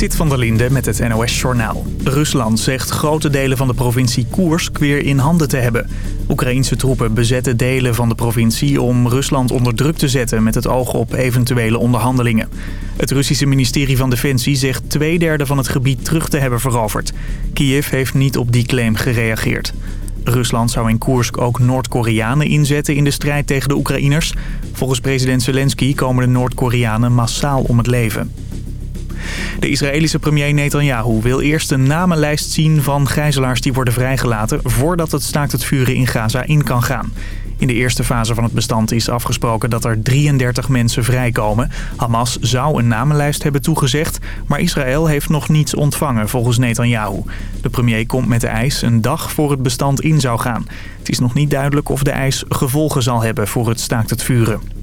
Zit van der Linde met het NOS-journaal. Rusland zegt grote delen van de provincie Koersk weer in handen te hebben. Oekraïense troepen bezetten delen van de provincie om Rusland onder druk te zetten... met het oog op eventuele onderhandelingen. Het Russische ministerie van Defensie zegt twee derde van het gebied terug te hebben veroverd. Kiev heeft niet op die claim gereageerd. Rusland zou in Koersk ook Noord-Koreanen inzetten in de strijd tegen de Oekraïners. Volgens president Zelensky komen de Noord-Koreanen massaal om het leven. De Israëlische premier Netanyahu wil eerst een namenlijst zien van gijzelaars die worden vrijgelaten... voordat het staakt het vuren in Gaza in kan gaan. In de eerste fase van het bestand is afgesproken dat er 33 mensen vrijkomen. Hamas zou een namenlijst hebben toegezegd, maar Israël heeft nog niets ontvangen volgens Netanyahu. De premier komt met de eis een dag voor het bestand in zou gaan. Het is nog niet duidelijk of de eis gevolgen zal hebben voor het staakt het vuren.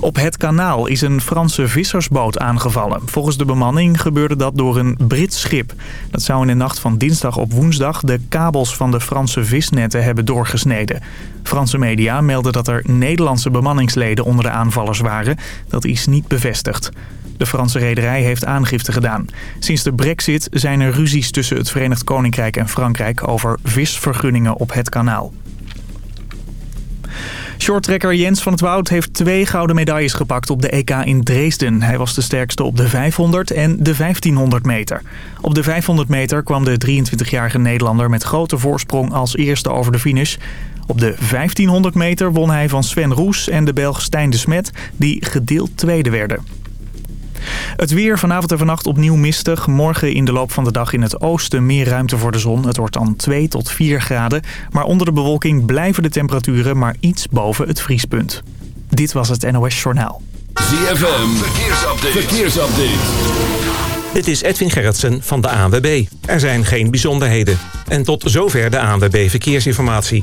Op het kanaal is een Franse vissersboot aangevallen. Volgens de bemanning gebeurde dat door een Brits schip. Dat zou in de nacht van dinsdag op woensdag de kabels van de Franse visnetten hebben doorgesneden. Franse media melden dat er Nederlandse bemanningsleden onder de aanvallers waren. Dat is niet bevestigd. De Franse rederij heeft aangifte gedaan. Sinds de brexit zijn er ruzies tussen het Verenigd Koninkrijk en Frankrijk over visvergunningen op het kanaal. Shorttrekker Jens van het Woud heeft twee gouden medailles gepakt op de EK in Dresden. Hij was de sterkste op de 500 en de 1500 meter. Op de 500 meter kwam de 23-jarige Nederlander met grote voorsprong als eerste over de finish. Op de 1500 meter won hij van Sven Roes en de Belg Stijn de Smet, die gedeeld tweede werden. Het weer vanavond en vannacht opnieuw mistig. Morgen in de loop van de dag in het oosten meer ruimte voor de zon. Het wordt dan 2 tot 4 graden. Maar onder de bewolking blijven de temperaturen maar iets boven het vriespunt. Dit was het NOS Journaal. ZFM, verkeersupdate. verkeersupdate. Dit is Edwin Gerritsen van de ANWB. Er zijn geen bijzonderheden. En tot zover de ANWB Verkeersinformatie.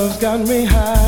Love's got me high.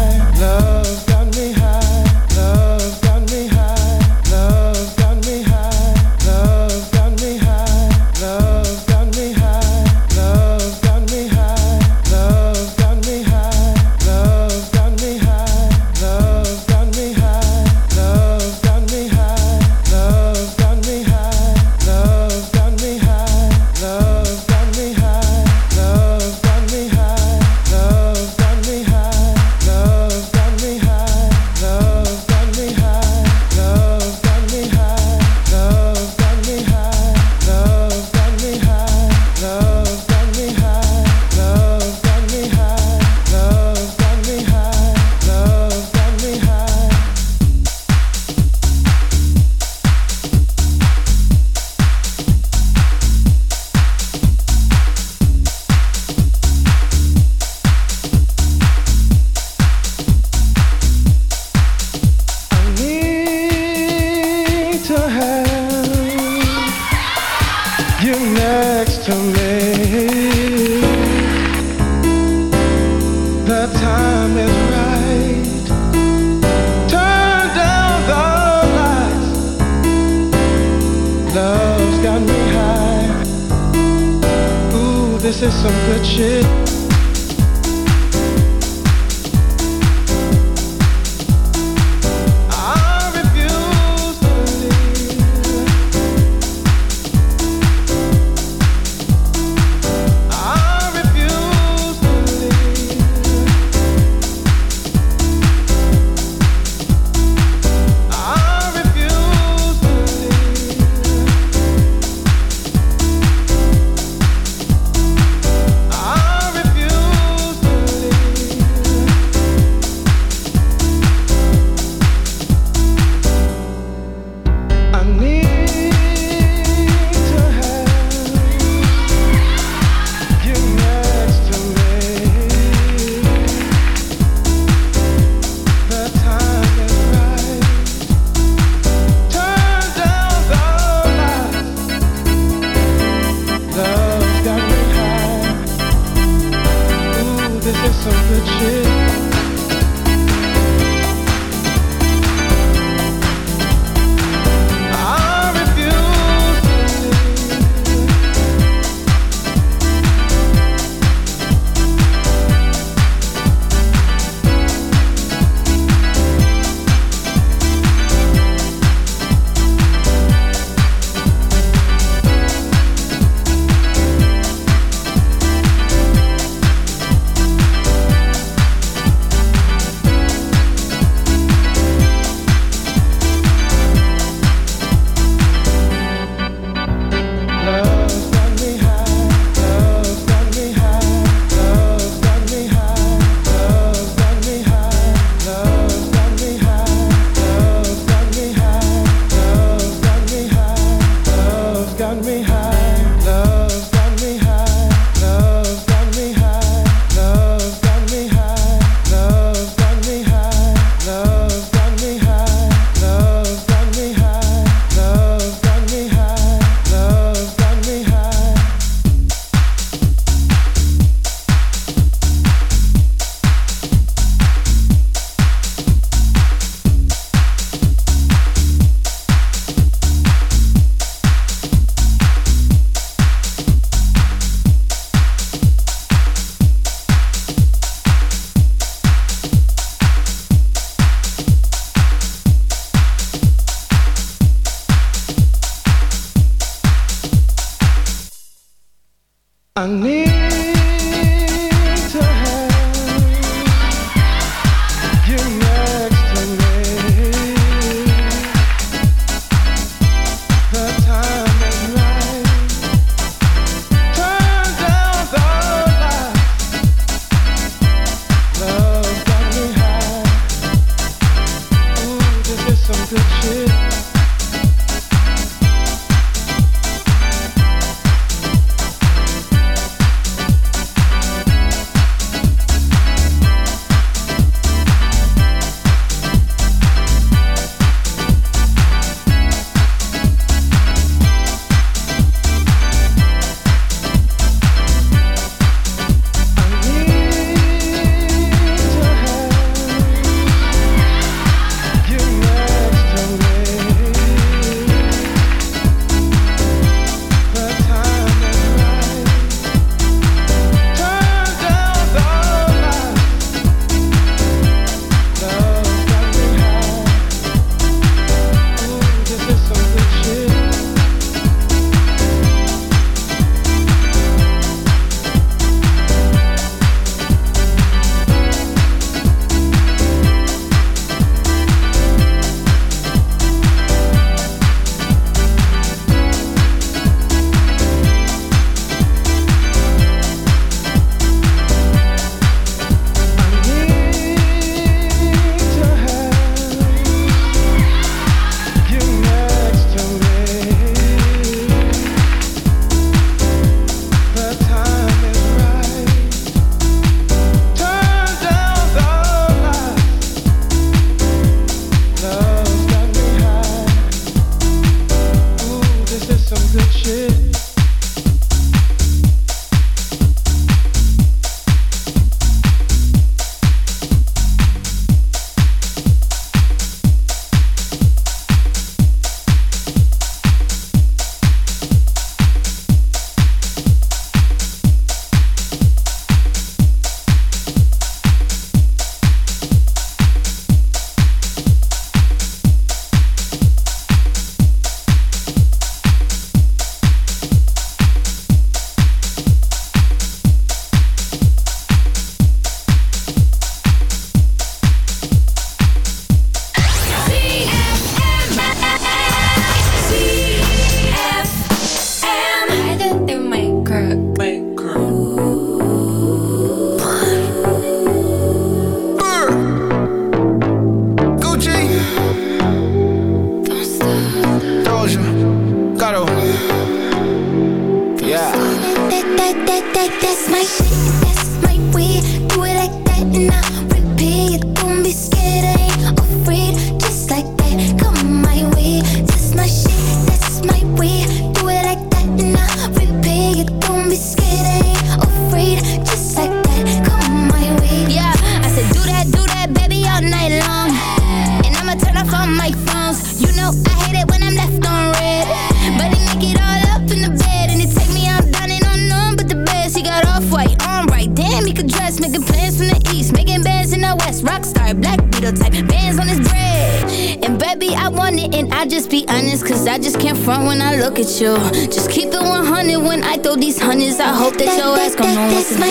front when I look at you. Just keep it 100 when I throw these hundreds. I hope that, that your ass gon' know what to do. My,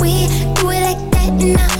that's. Do it like that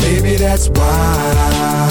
Baby, that's why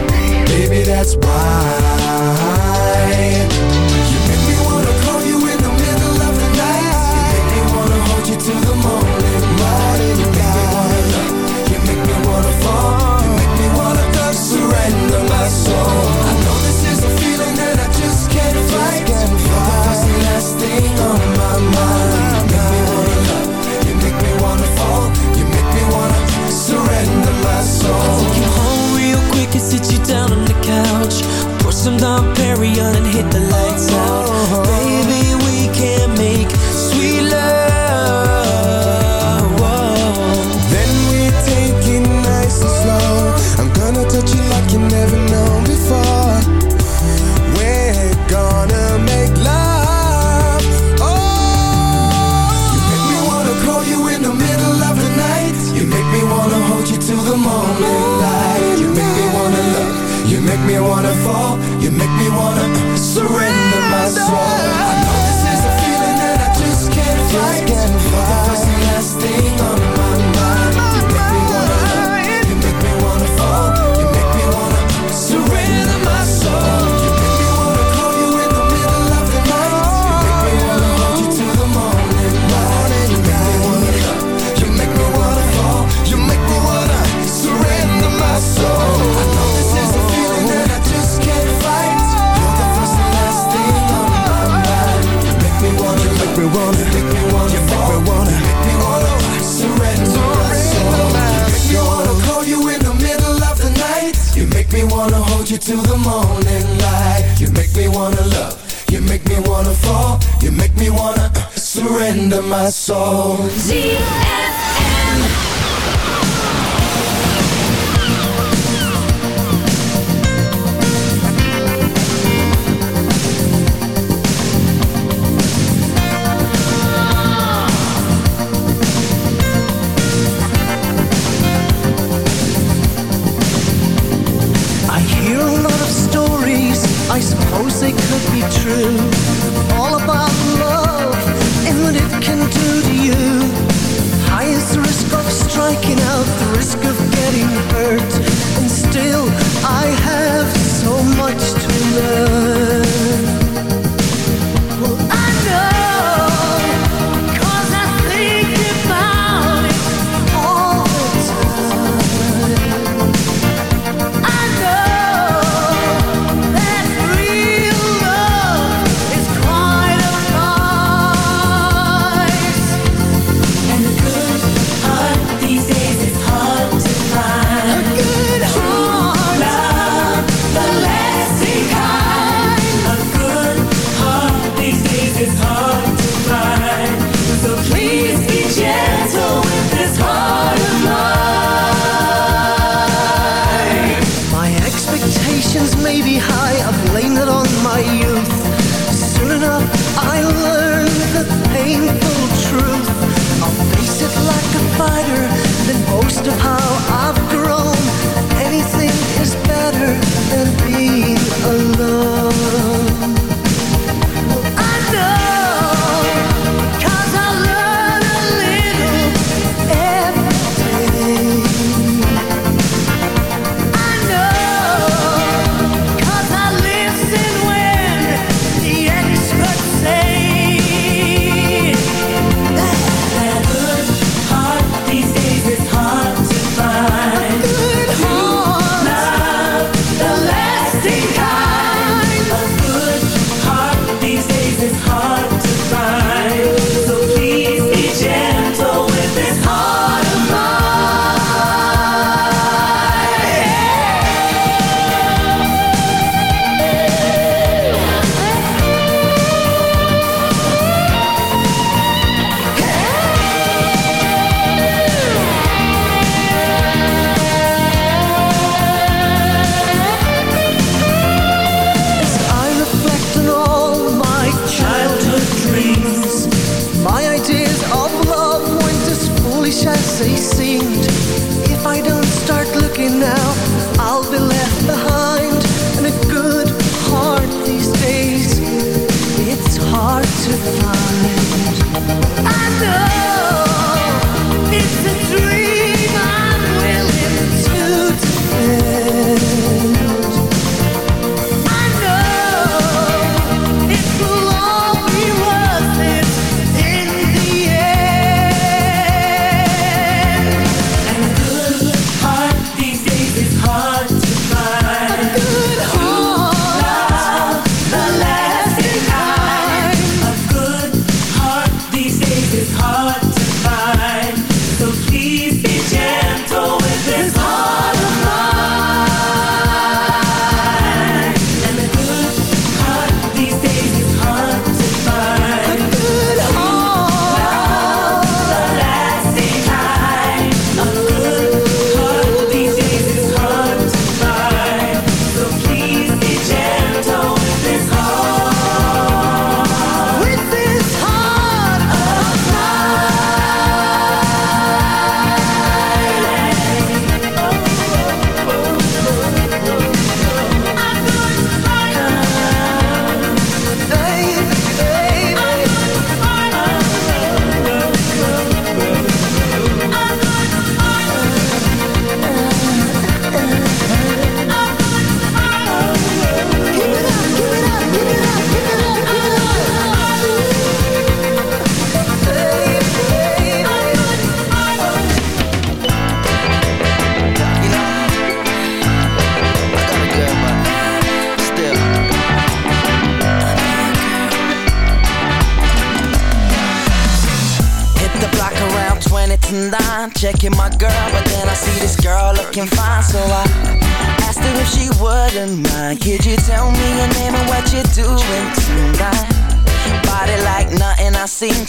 that's why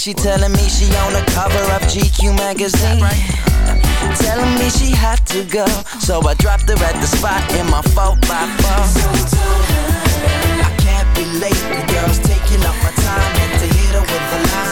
She telling me she on the cover of GQ magazine. Right? Telling me she had to go, so I dropped her at the spot in my 4 by 4 So I can't be late, the girl's taking up my time, and to hit her with a line.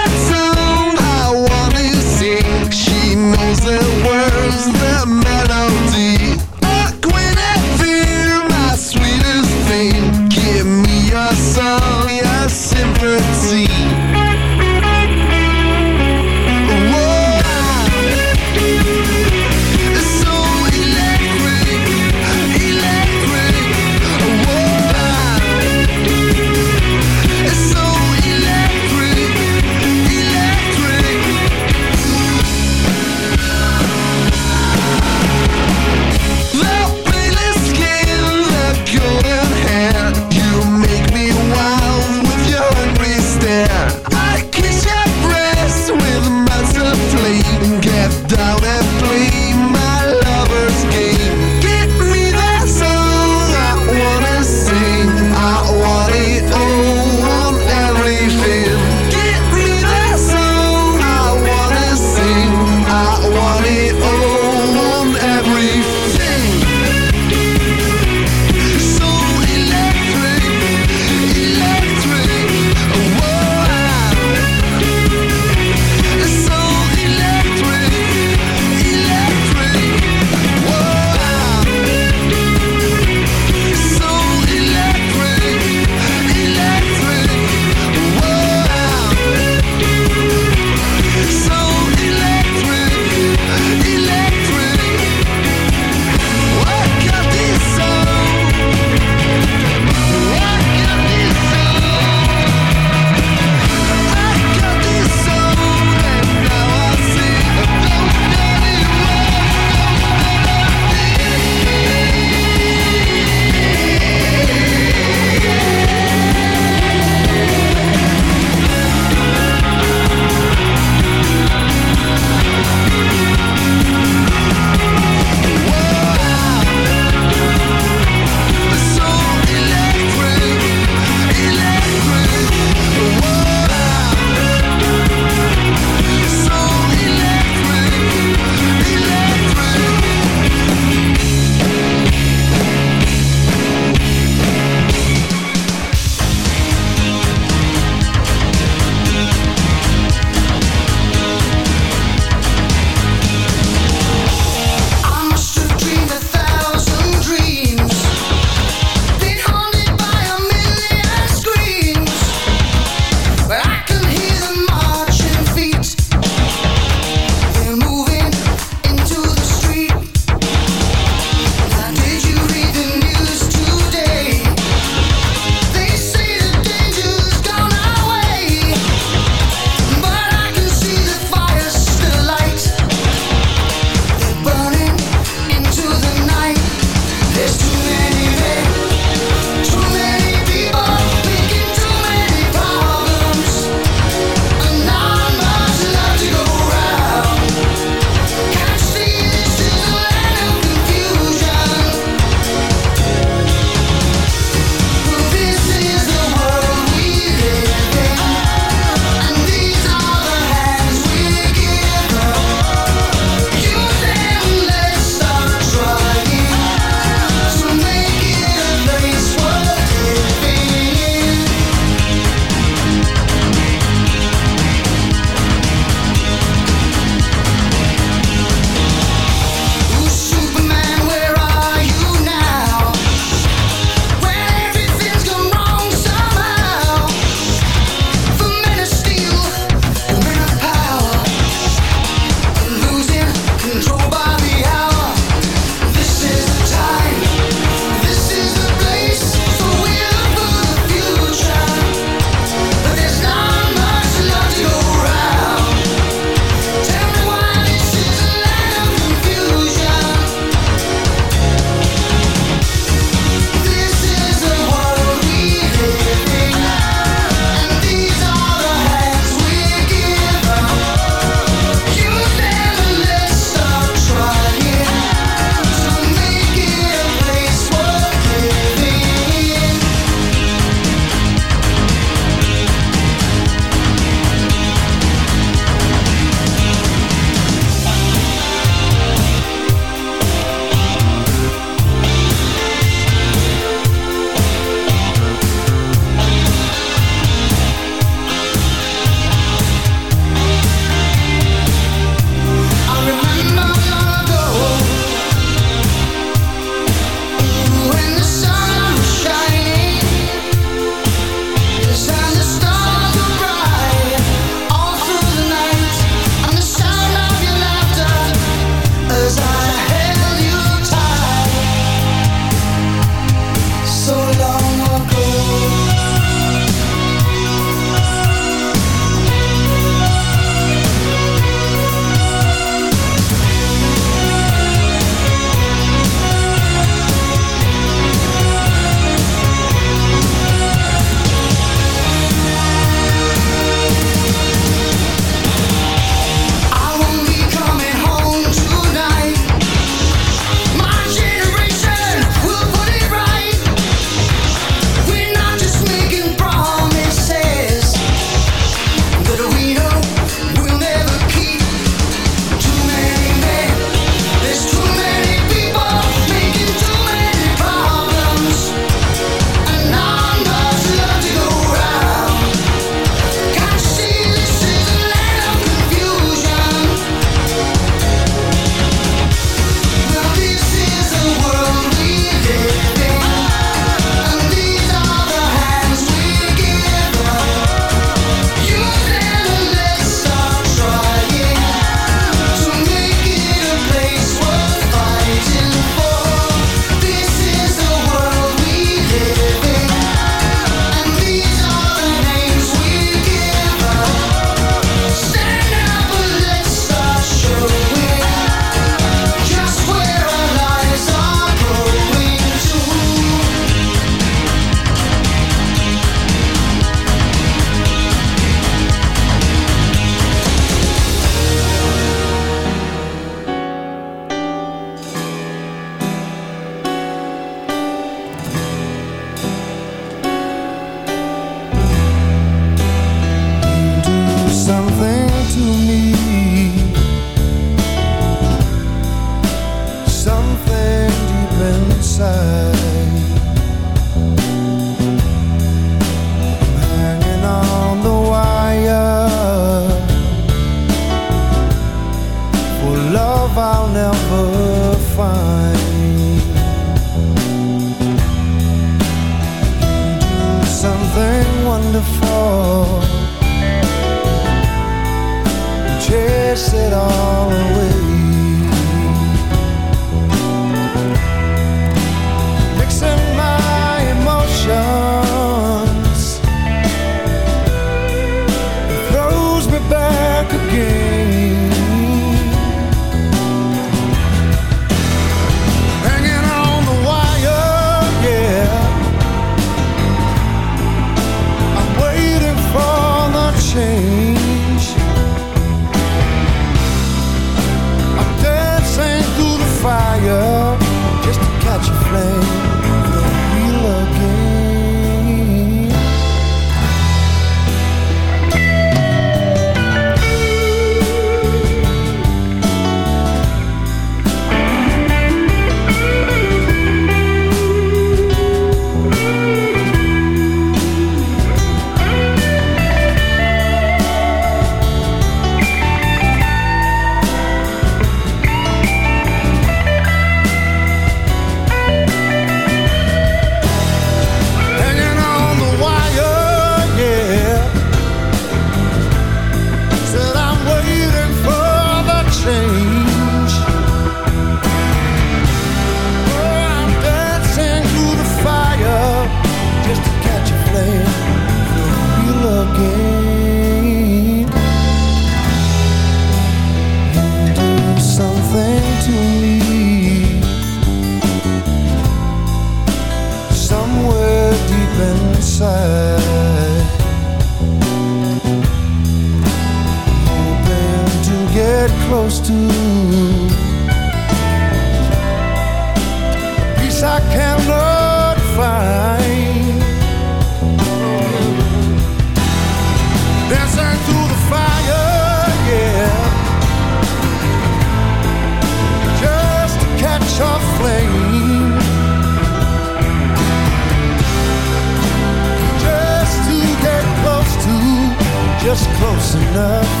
Enough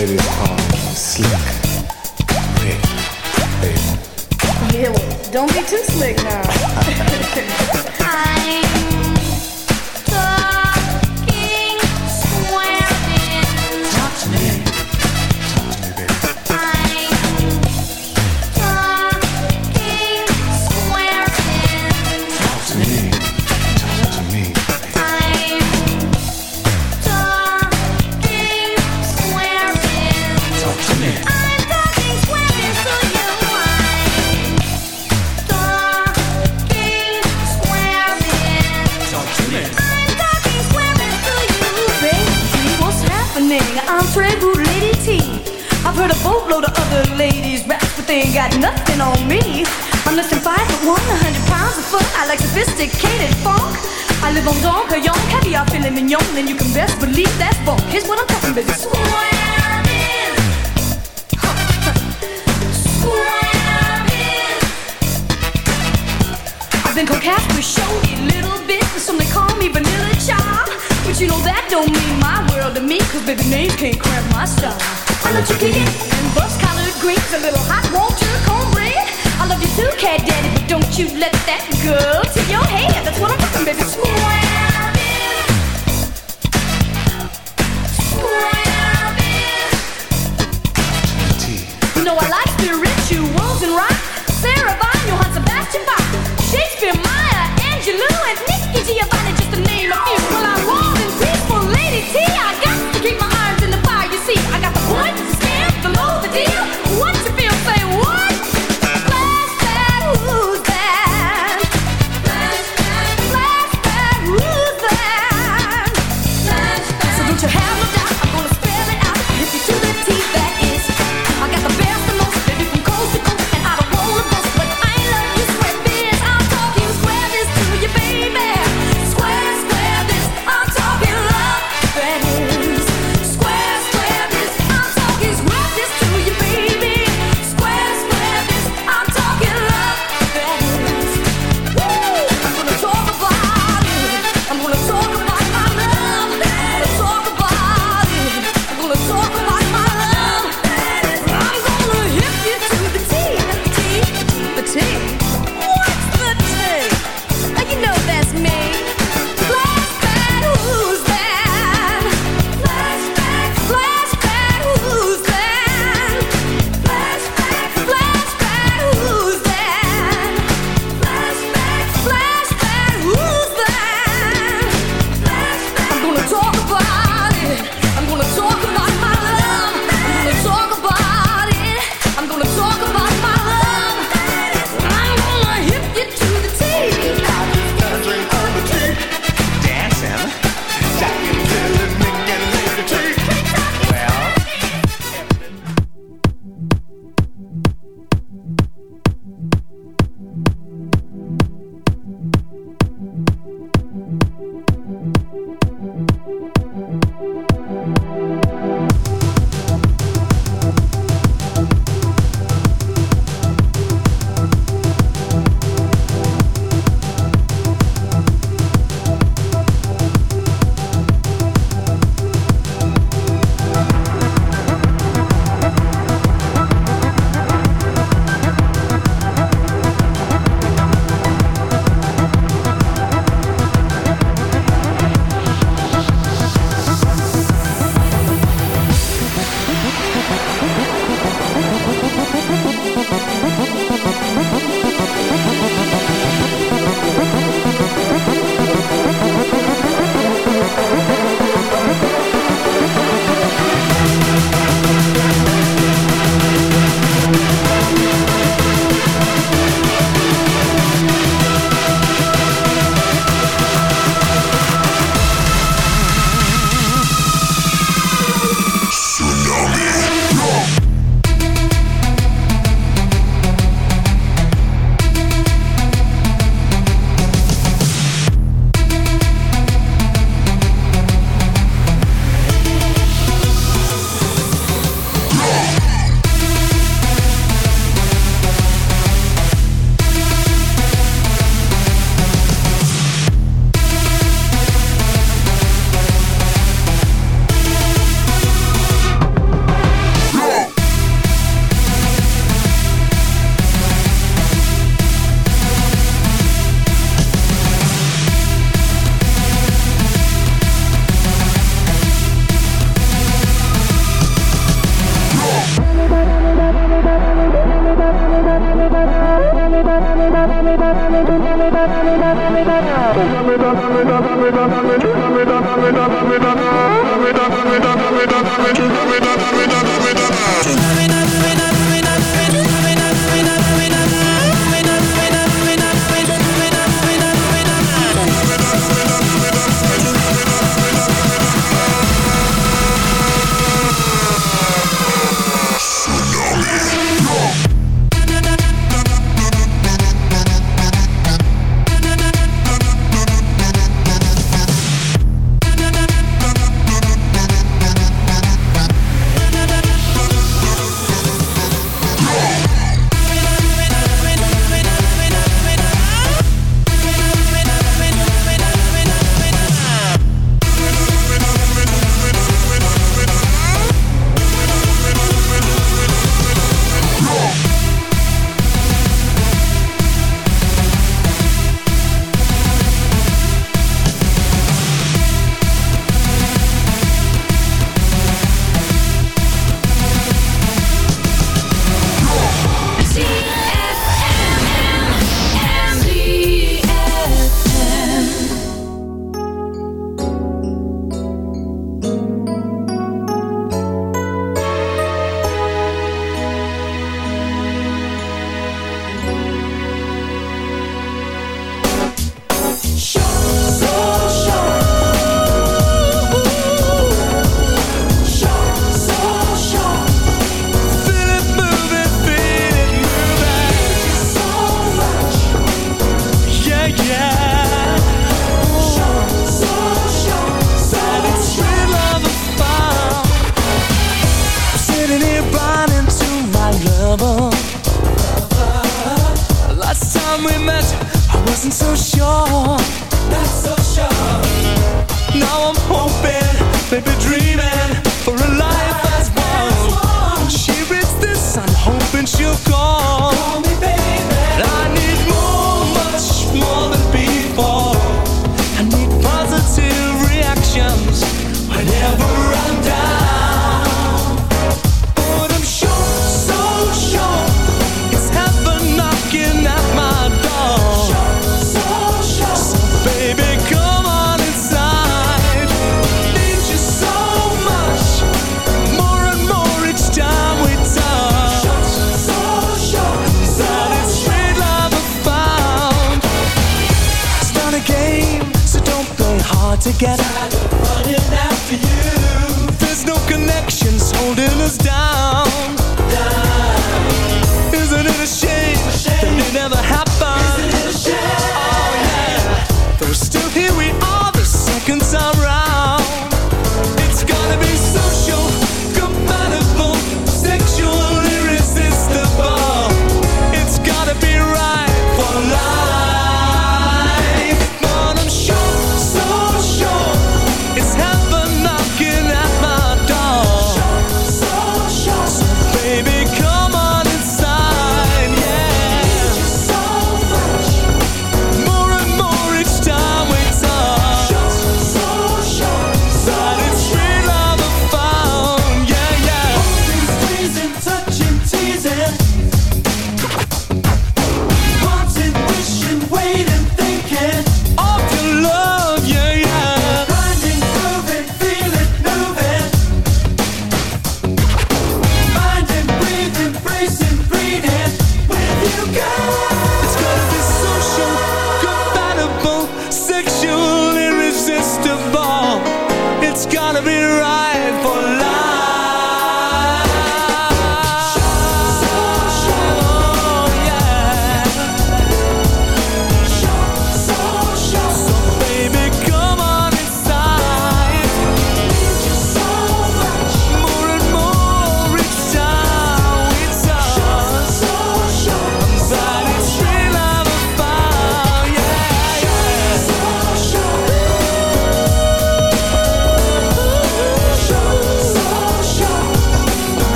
ladies call me slick Rick, baby. Yeah, well, don't be too slick now. heard a boatload of other ladies rap, but they ain't got nothing on me. I'm less than five foot one, a hundred pounds of fun. I like sophisticated funk. I live on Dom Perignon, caviar, filet mignon, and you can best believe that's funk. Here's what I'm talking about. Swearing. I've been coquette with showy you know that don't mean my world to me, cause baby names can't cramp my style. I love you kicking and bust collared greens, a little hot water cornbread. I love you too, cat daddy, but don't you let that go to your head. That's what I'm talking, baby. Swear